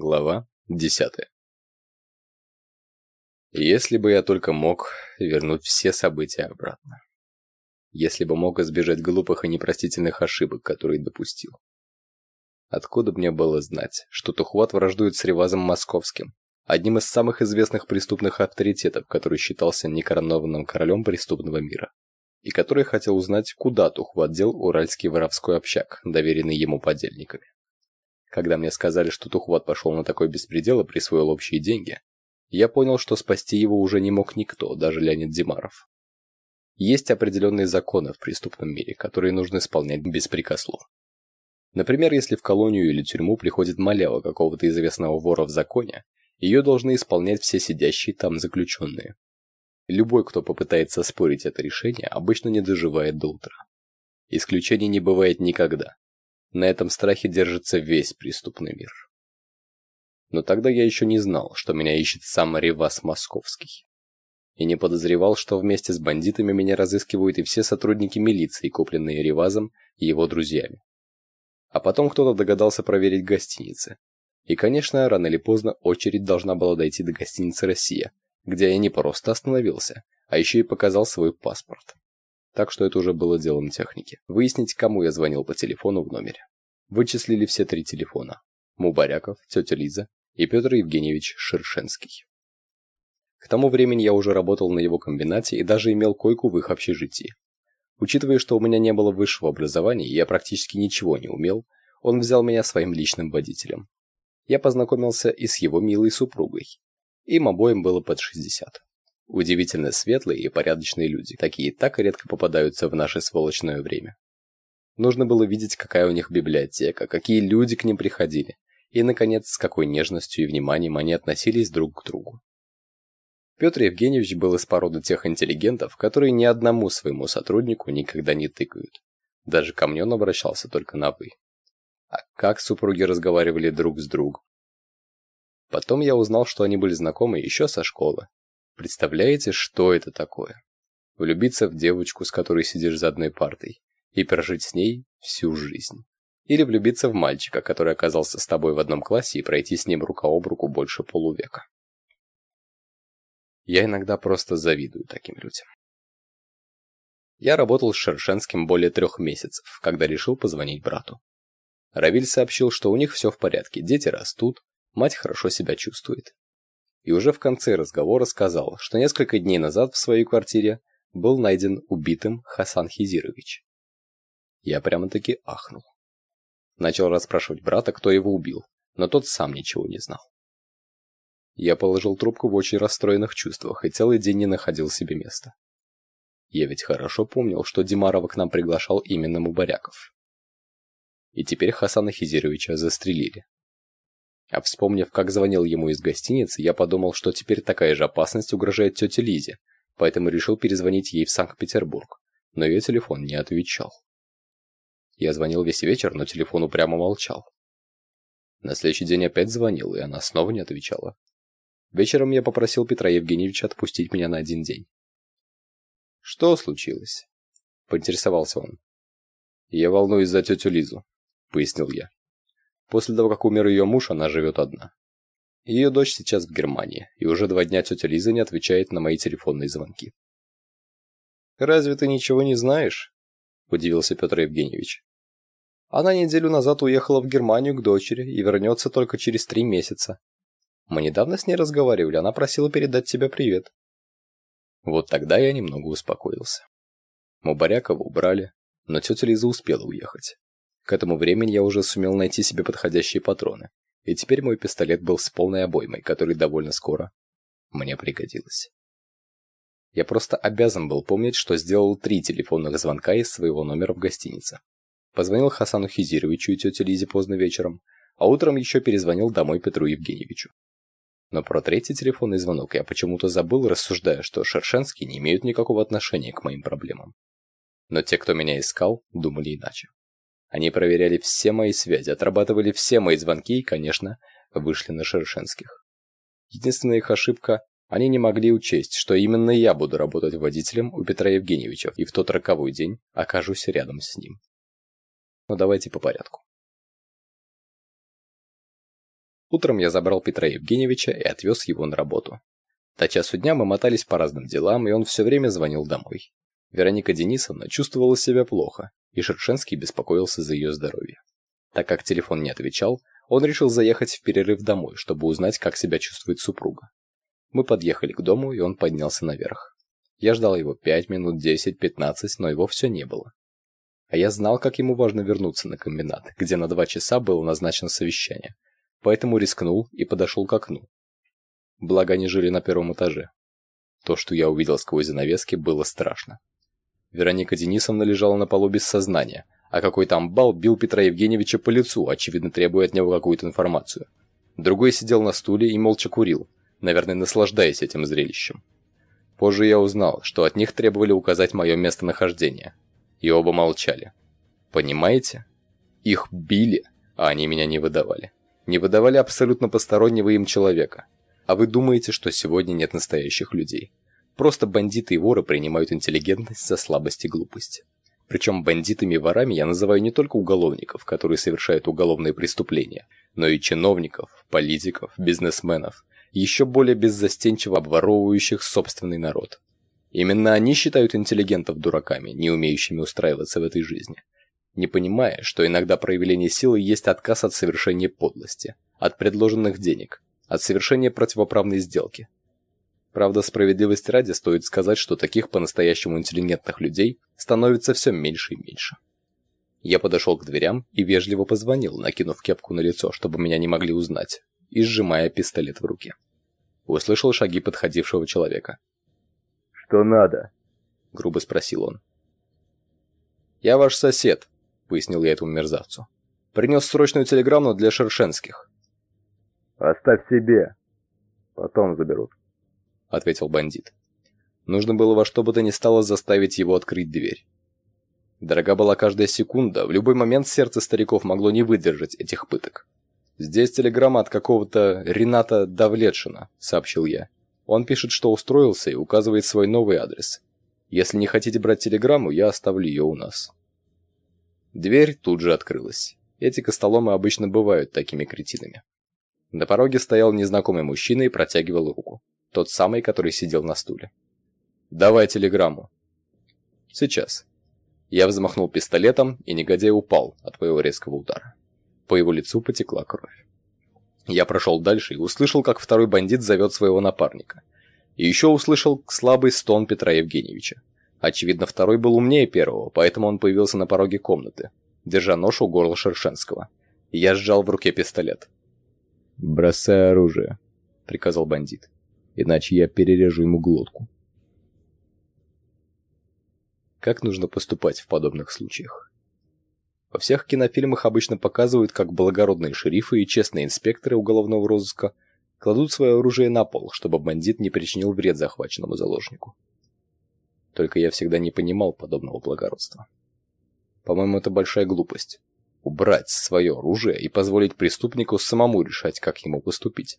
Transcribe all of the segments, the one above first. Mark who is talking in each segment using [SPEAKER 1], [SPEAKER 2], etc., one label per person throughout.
[SPEAKER 1] Глава 10. Если бы я только мог вернуть все события обратно. Если бы мог избежать глупых и непростительных ошибок, которые допустил. Откуда мне было знать, что Тухват враждует с Ревазом Московским, одним из самых известных преступных авторитетов, который считался некоронованным королем преступного мира, и который хотел узнать, куда Тухват дел уральский воровской общак, доверенный ему подельниками. Когда мне сказали, что Тухват пошел на такой беспредел и присвоил общие деньги, я понял, что спасти его уже не мог никто, даже Леонид Димаров. Есть определенные законы в преступном мире, которые нужно исполнять беспрекословно. Например, если в колонию или тюрьму приходит малява какого-то известного вора в законе, ее должны исполнять все сидящие там заключенные. Любой, кто попытается спорить это решение, обычно не доживает до утра. Исключений не бывает никогда. На этом страхе держится весь преступный мир. Но тогда я еще не знал, что меня ищет сам Ревас Московский. И не подозревал, что вместе с бандитами меня разыскивают и все сотрудники милиции, купленные Ревазом и его друзьями. А потом кто-то догадался проверить гостиницы. И, конечно, рано или поздно очередь должна была дойти до гостиницы «Россия», где я не просто остановился, а еще и показал свой паспорт так что это уже было делом техники. Выяснить, кому я звонил по телефону в номере. Вычислили все три телефона. Мубаряков, тетя Лиза и Петр Евгеньевич Шершенский. К тому времени я уже работал на его комбинате и даже имел койку в их общежитии. Учитывая, что у меня не было высшего образования и я практически ничего не умел, он взял меня своим личным водителем. Я познакомился и с его милой супругой. Им обоим было под 60. Удивительно светлые и порядочные люди. Такие так редко попадаются в наше сволочное время. Нужно было видеть, какая у них библиотека, какие люди к ним приходили, и, наконец, с какой нежностью и вниманием они относились друг к другу. Петр Евгеньевич был из породы тех интеллигентов, которые ни одному своему сотруднику никогда не тыкают. Даже ко мне он обращался только на «вы». А как супруги разговаривали друг с другом. Потом я узнал, что они были знакомы еще со школы, Представляете, что это такое? Влюбиться в девочку, с которой сидишь за одной партой, и прожить с ней всю жизнь. Или влюбиться в мальчика, который оказался с тобой в одном классе, и пройти с ним рука об руку больше полувека. Я иногда просто завидую таким людям. Я работал с Шершенским более трех месяцев, когда решил позвонить брату. Равиль сообщил, что у них все в порядке, дети растут, мать хорошо себя чувствует и уже в конце разговора сказал, что несколько дней назад в своей квартире был найден убитым Хасан Хизирович. Я прямо-таки ахнул. Начал расспрашивать брата, кто его убил, но тот сам ничего не знал. Я положил трубку в очень расстроенных чувствах и целый день не находил себе места. Я ведь хорошо помнил, что Димарова к нам приглашал именно Мубаряков. И теперь Хасана Хизировича застрелили. А вспомнив, как звонил ему из гостиницы, я подумал, что теперь такая же опасность угрожает тете Лизе, поэтому решил перезвонить ей в Санкт-Петербург, но ее телефон не отвечал. Я звонил весь вечер, но телефон упрямо молчал. На следующий день опять звонил, и она снова не отвечала. Вечером я попросил Петра Евгеньевича отпустить меня на один день. «Что случилось?» — поинтересовался он. «Я волнуюсь за тетю Лизу», — пояснил я. После того, как умер ее муж, она живет одна. Ее дочь сейчас в Германии, и уже два дня тетя Лиза не отвечает на мои телефонные звонки. «Разве ты ничего не знаешь?» – удивился Петр Евгеньевич. «Она неделю назад уехала в Германию к дочери и вернется только через три месяца. Мы недавно с ней разговаривали, она просила передать тебе привет». Вот тогда я немного успокоился. Мубарякова убрали, но тетя Лиза успела уехать. К этому времени я уже сумел найти себе подходящие патроны, и теперь мой пистолет был с полной обоймой, который довольно скоро мне пригодилась. Я просто обязан был помнить, что сделал три телефонных звонка из своего номера в гостинице. Позвонил Хасану Хизировичу и тете Лизе поздно вечером, а утром еще перезвонил домой Петру Евгеньевичу. Но про третий телефонный звонок я почему-то забыл, рассуждая, что Шершенские не имеют никакого отношения к моим проблемам. Но те, кто меня искал, думали иначе. Они проверяли все мои связи, отрабатывали все мои звонки и, конечно, вышли на Шершенских. Единственная их ошибка – они не могли учесть, что именно я буду работать водителем у Петра Евгеньевича и в тот роковой день окажусь рядом с ним. Но давайте по порядку. Утром я забрал Петра Евгеньевича и отвез его на работу. До часу дня мы мотались по разным делам, и он все время звонил домой. Вероника Денисовна чувствовала себя плохо, и Шершенский беспокоился за ее здоровье. Так как телефон не отвечал, он решил заехать в перерыв домой, чтобы узнать, как себя чувствует супруга. Мы подъехали к дому, и он поднялся наверх. Я ждал его пять минут, десять, пятнадцать, но его все не было. А я знал, как ему важно вернуться на комбинат, где на два часа было назначено совещание. Поэтому рискнул и подошел к окну. Благо они жили на первом этаже. То, что я увидел сквозь занавески, было страшно. Вероника Денисовна лежала на полу без сознания, а какой-то амбал бил Петра Евгеньевича по лицу, очевидно требуя от него какую-то информацию. Другой сидел на стуле и молча курил, наверное, наслаждаясь этим зрелищем. Позже я узнал, что от них требовали указать мое местонахождение. И оба молчали. Понимаете? Их били, а они меня не выдавали. Не выдавали абсолютно постороннего им человека. А вы думаете, что сегодня нет настоящих людей? Просто бандиты и воры принимают интеллигентность за слабость и глупость. Причем бандитами и ворами я называю не только уголовников, которые совершают уголовные преступления, но и чиновников, политиков, бизнесменов, еще более беззастенчиво обворовывающих собственный народ. Именно они считают интеллигентов дураками, не умеющими устраиваться в этой жизни, не понимая, что иногда проявление силы есть отказ от совершения подлости, от предложенных денег, от совершения противоправной сделки, Правда, справедливости ради стоит сказать, что таких по-настоящему интеллигентных людей становится все меньше и меньше. Я подошел к дверям и вежливо позвонил, накинув кепку на лицо, чтобы меня не могли узнать, и сжимая пистолет в руке. Услышал шаги подходившего человека.
[SPEAKER 2] «Что надо?»
[SPEAKER 1] — грубо спросил он. «Я ваш сосед», — пояснил я этому мерзавцу. «Принес срочную телеграмму для Шершенских».
[SPEAKER 2] «Оставь себе. Потом заберут».
[SPEAKER 1] — ответил бандит. Нужно было во что бы то ни стало заставить его открыть дверь. Дорога была каждая секунда, в любой момент сердце стариков могло не выдержать этих пыток. «Здесь телеграмма от какого-то Рената Давлетшина», — сообщил я. Он пишет, что устроился и указывает свой новый адрес. Если не хотите брать телеграмму, я оставлю ее у нас. Дверь тут же открылась. Эти костоломы обычно бывают такими кретинами. На пороге стоял незнакомый мужчина и протягивал руку. Тот самый, который сидел на стуле. «Давай телеграмму». «Сейчас». Я взмахнул пистолетом, и негодяй упал от моего резкого удара. По его лицу потекла кровь. Я прошел дальше и услышал, как второй бандит зовет своего напарника. И еще услышал слабый стон Петра Евгеньевича. Очевидно, второй был умнее первого, поэтому он появился на пороге комнаты, держа нож у горла Шершенского. Я сжал в руке пистолет.
[SPEAKER 2] «Бросай оружие», — приказал бандит иначе я перережу ему глотку.
[SPEAKER 1] Как нужно поступать в подобных случаях? Во всех кинофильмах обычно показывают, как благородные шерифы и честные инспекторы уголовного розыска кладут свое оружие на пол, чтобы бандит не причинил вред захваченному заложнику. Только я всегда не понимал подобного благородства. По-моему, это большая глупость. Убрать свое оружие и позволить преступнику самому решать, как ему поступить.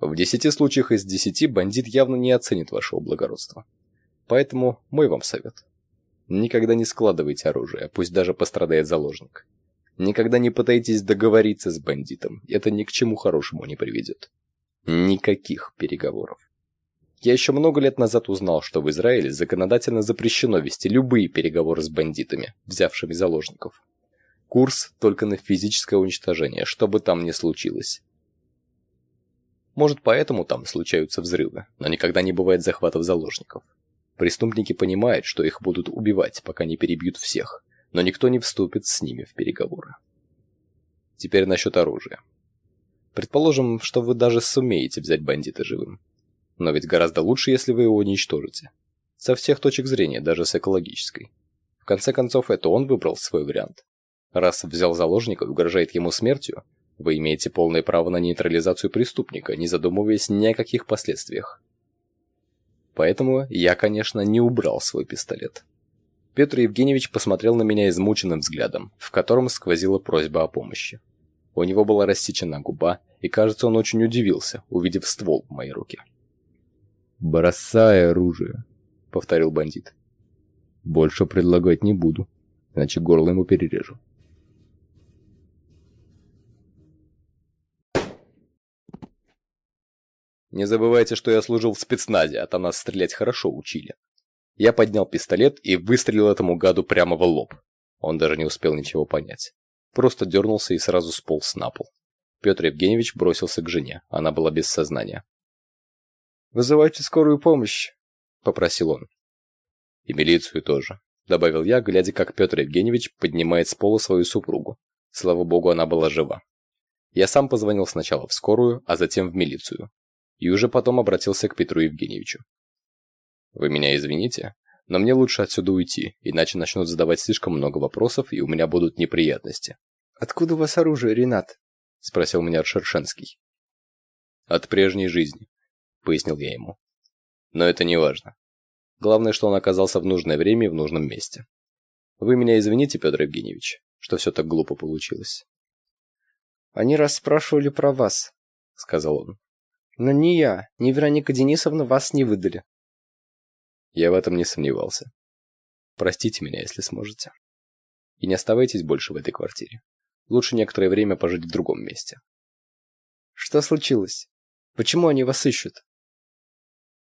[SPEAKER 1] В десяти случаях из десяти бандит явно не оценит вашего благородства. Поэтому мой вам совет. Никогда не складывайте оружие, пусть даже пострадает заложник. Никогда не пытайтесь договориться с бандитом, это ни к чему хорошему не приведет. Никаких переговоров. Я еще много лет назад узнал, что в Израиле законодательно запрещено вести любые переговоры с бандитами, взявшими заложников. Курс только на физическое уничтожение, что бы там ни случилось. Может, поэтому там случаются взрывы, но никогда не бывает захватов заложников. Преступники понимают, что их будут убивать, пока не перебьют всех, но никто не вступит с ними в переговоры. Теперь насчет оружия. Предположим, что вы даже сумеете взять бандита живым. Но ведь гораздо лучше, если вы его уничтожите. Со всех точек зрения, даже с экологической. В конце концов, это он выбрал свой вариант. Раз взял заложника и угрожает ему смертью, вы имеете полное право на нейтрализацию преступника, не задумываясь ни о каких последствиях. Поэтому я, конечно, не убрал свой пистолет. Петр Евгеньевич посмотрел на меня измученным взглядом, в котором сквозила просьба о помощи. У него была рассечена губа, и, кажется, он очень удивился, увидев ствол в моей руке.
[SPEAKER 2] «Бросай оружие», — повторил бандит. «Больше предлагать не буду, иначе горло ему перережу».
[SPEAKER 1] Не забывайте, что я служил в спецназе, а там нас стрелять хорошо учили. Я поднял пистолет и выстрелил этому гаду прямо в лоб. Он даже не успел ничего понять. Просто дернулся и сразу сполз на пол. Петр Евгеньевич бросился к жене. Она была без сознания.
[SPEAKER 3] «Вызывайте скорую помощь», — попросил он.
[SPEAKER 1] «И милицию тоже», — добавил я, глядя, как Петр Евгеньевич поднимает с пола свою супругу. Слава богу, она была жива. Я сам позвонил сначала в скорую, а затем в милицию. И уже потом обратился к Петру Евгеньевичу. «Вы меня извините, но мне лучше отсюда уйти, иначе начнут задавать слишком много вопросов, и у меня будут неприятности».
[SPEAKER 3] «Откуда у вас оружие, Ренат?»
[SPEAKER 1] — спросил меня Шершенский. «От прежней жизни», — пояснил я ему. «Но это не важно. Главное, что он оказался в нужное время и в нужном месте. Вы меня извините, Петр Евгеньевич, что все так глупо получилось».
[SPEAKER 3] «Они расспрашивали про вас», — сказал он. «Но ни я, ни Вероника Денисовна вас не выдали».
[SPEAKER 1] Я в этом не сомневался. Простите меня, если сможете. И не оставайтесь больше в этой квартире. Лучше некоторое время пожить в другом месте.
[SPEAKER 3] Что случилось? Почему они вас ищут?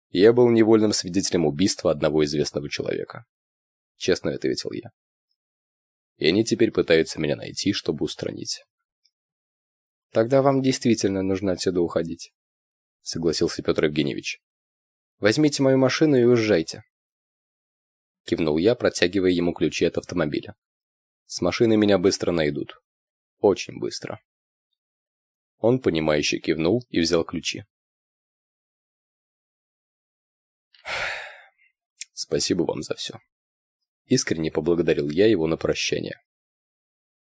[SPEAKER 1] Я был невольным свидетелем убийства одного известного человека. Честно ответил я. И они теперь пытаются меня найти, чтобы устранить.
[SPEAKER 3] Тогда вам действительно нужно отсюда уходить, согласился Петр Евгеньевич. Возьмите мою машину и уезжайте.
[SPEAKER 1] Кивнул я, протягивая ему ключи от автомобиля. С машины меня быстро найдут. Очень быстро. Он, понимающе кивнул и взял ключи. Спасибо вам за все. Искренне поблагодарил я его на прощание.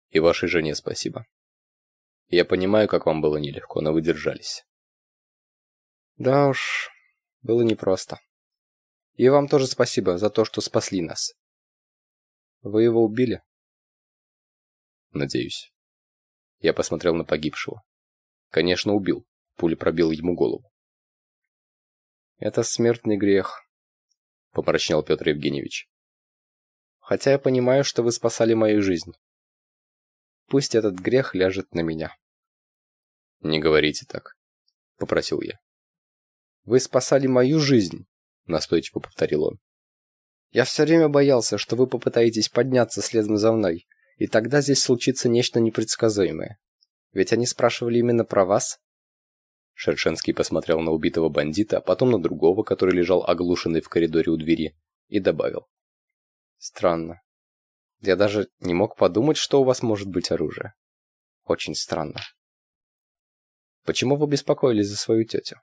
[SPEAKER 1] И вашей жене спасибо. Я понимаю, как вам было нелегко, но вы держались.
[SPEAKER 3] Да уж, было непросто. И вам тоже спасибо за то, что спасли нас. Вы его убили?
[SPEAKER 1] Надеюсь. Я посмотрел на погибшего. Конечно, убил. Пуля пробила ему голову.
[SPEAKER 3] Это смертный грех, помрачнел Петр Евгеньевич. Хотя я понимаю, что вы спасали мою жизнь. Пусть этот грех ляжет на меня.
[SPEAKER 1] Не говорите так, попросил я.
[SPEAKER 3] Вы спасали мою жизнь, настойчиво повторил он. Я все время боялся, что вы попытаетесь подняться следом за мной, и тогда здесь случится нечто непредсказуемое. Ведь они спрашивали именно про вас.
[SPEAKER 1] Шершенский посмотрел на убитого бандита, а потом на другого, который лежал оглушенный в коридоре у двери, и добавил:
[SPEAKER 3] "Странно. Я даже не мог подумать, что у вас может быть оружие. Очень странно. Почему вы беспокоились за свою тетю?»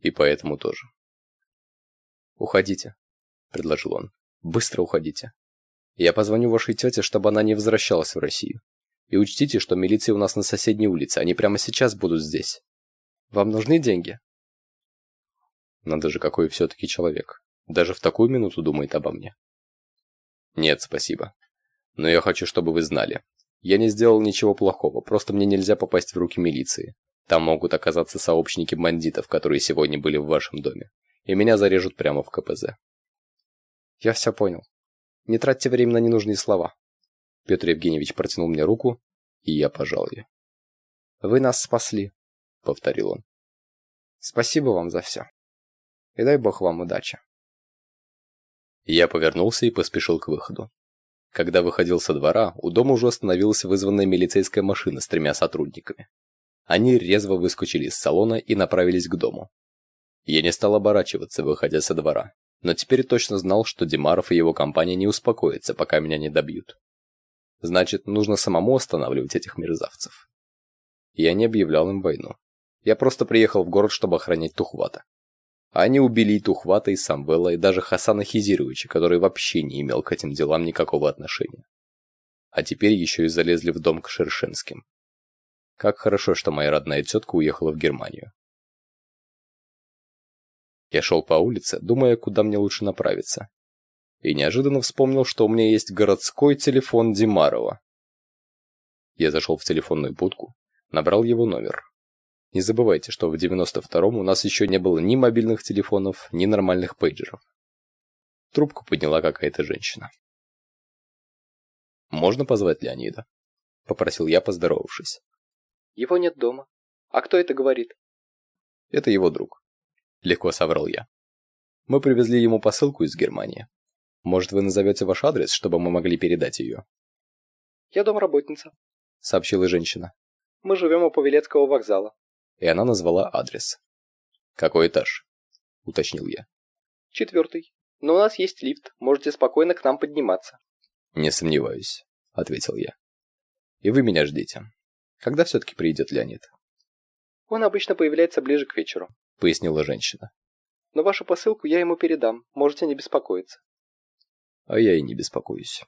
[SPEAKER 1] «И поэтому тоже».
[SPEAKER 3] «Уходите», — предложил он. «Быстро уходите. Я позвоню вашей тете, чтобы она не возвращалась в Россию. И учтите, что милиция у нас на соседней улице, они прямо сейчас будут здесь. Вам нужны деньги?
[SPEAKER 1] Надо же, какой все-таки человек. Даже в такую минуту думает обо мне. Нет, спасибо. Но я хочу, чтобы вы знали. Я не сделал ничего плохого, просто мне нельзя попасть в руки милиции. Там могут оказаться сообщники бандитов, которые сегодня были в вашем доме. И меня зарежут прямо в КПЗ.
[SPEAKER 3] Я все понял. Не тратьте время на ненужные слова.
[SPEAKER 1] Петр Евгеньевич протянул мне руку, и я пожал ее.
[SPEAKER 3] Вы нас спасли, повторил он. Спасибо вам за все. И дай бог вам удачи.
[SPEAKER 1] Я повернулся и поспешил к выходу. Когда выходил со двора, у дома уже остановилась вызванная милицейская машина с тремя сотрудниками. Они резво выскочили из салона и направились к дому. Я не стал оборачиваться, выходя со двора но теперь точно знал, что Димаров и его компания не успокоятся, пока меня не добьют. Значит, нужно самому останавливать этих мерзавцев. Я не объявлял им войну. Я просто приехал в город, чтобы охранять Тухвата. Они убили и Тухвата, и Самвела, и даже Хасана Хизировича, который вообще не имел к этим делам никакого отношения. А теперь еще и залезли в дом к Шершенским. Как хорошо, что моя родная тетка уехала в Германию. Я шел по улице, думая, куда мне лучше направиться. И неожиданно вспомнил, что у меня есть городской телефон Димарова. Я зашел в телефонную будку, набрал его номер. Не забывайте, что в 92-м у нас еще не было ни мобильных телефонов, ни нормальных пейджеров. Трубку подняла какая-то женщина. «Можно позвать Леонида?» — попросил я, поздоровавшись.
[SPEAKER 3] «Его нет дома. А кто это говорит?»
[SPEAKER 1] Это его друг. Легко соврал я. Мы привезли ему посылку из Германии. Может, вы назовете ваш адрес, чтобы мы могли передать ее?»
[SPEAKER 3] «Я домработница», — сообщила женщина. «Мы живем у Павелецкого вокзала».
[SPEAKER 1] И она назвала адрес. «Какой этаж?» — уточнил я.
[SPEAKER 3] «Четвертый. Но у нас есть лифт. Можете спокойно к нам подниматься».
[SPEAKER 1] «Не сомневаюсь», — ответил я. «И вы меня ждите. Когда все-таки приедет Леонид?»
[SPEAKER 3] «Он обычно появляется ближе к вечеру», —
[SPEAKER 1] пояснила женщина.
[SPEAKER 3] «Но вашу посылку я ему передам. Можете не беспокоиться».
[SPEAKER 1] А я и не беспокоюсь.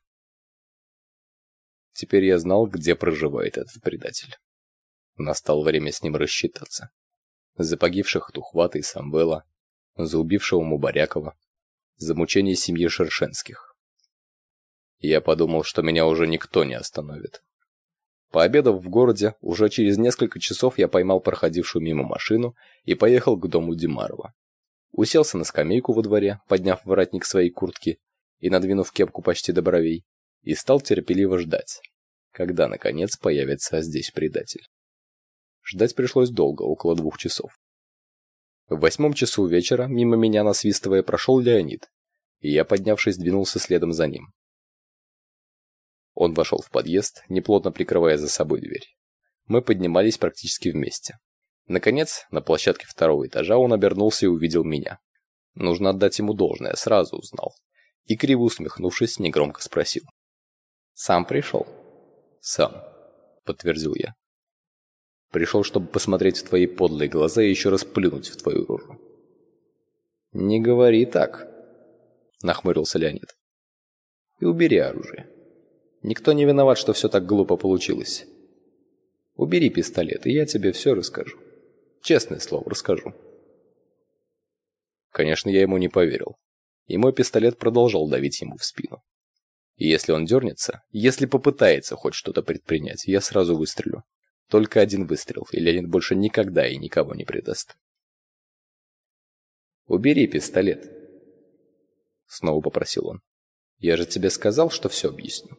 [SPEAKER 1] Теперь я знал, где проживает этот предатель. Настало время с ним рассчитаться. За погибших от ухвата и Самвела, за убившего Мубарякова, за мучение семьи Шершенских. Я подумал, что меня уже никто не остановит. Пообедав в городе, уже через несколько часов я поймал проходившую мимо машину и поехал к дому Димарова. Уселся на скамейку во дворе, подняв воротник своей куртки и надвинув кепку почти до бровей, и стал терпеливо ждать, когда, наконец, появится здесь предатель. Ждать пришлось долго, около двух часов. В восьмом часу вечера, мимо меня насвистывая, прошел Леонид, и я, поднявшись, двинулся следом за ним. Он вошел в подъезд, неплотно прикрывая за собой дверь. Мы поднимались практически вместе. Наконец, на площадке второго этажа он обернулся и увидел меня. Нужно отдать ему должное, сразу узнал и, криво усмехнувшись, негромко спросил. «Сам пришел?» «Сам», — подтвердил я. «Пришел, чтобы посмотреть в твои подлые глаза и еще раз плюнуть в твою рожу». «Не говори так», — нахмурился Леонид. «И убери оружие. Никто не виноват, что все так глупо получилось. Убери пистолет, и я тебе все расскажу. Честное слово, расскажу». Конечно, я ему не поверил и мой пистолет продолжал давить ему в спину. И если он дернется, если попытается хоть что-то предпринять, я сразу выстрелю. Только один выстрел, и Леонид больше никогда и никого не предаст. «Убери пистолет», — снова попросил он. «Я же тебе сказал, что все объясню».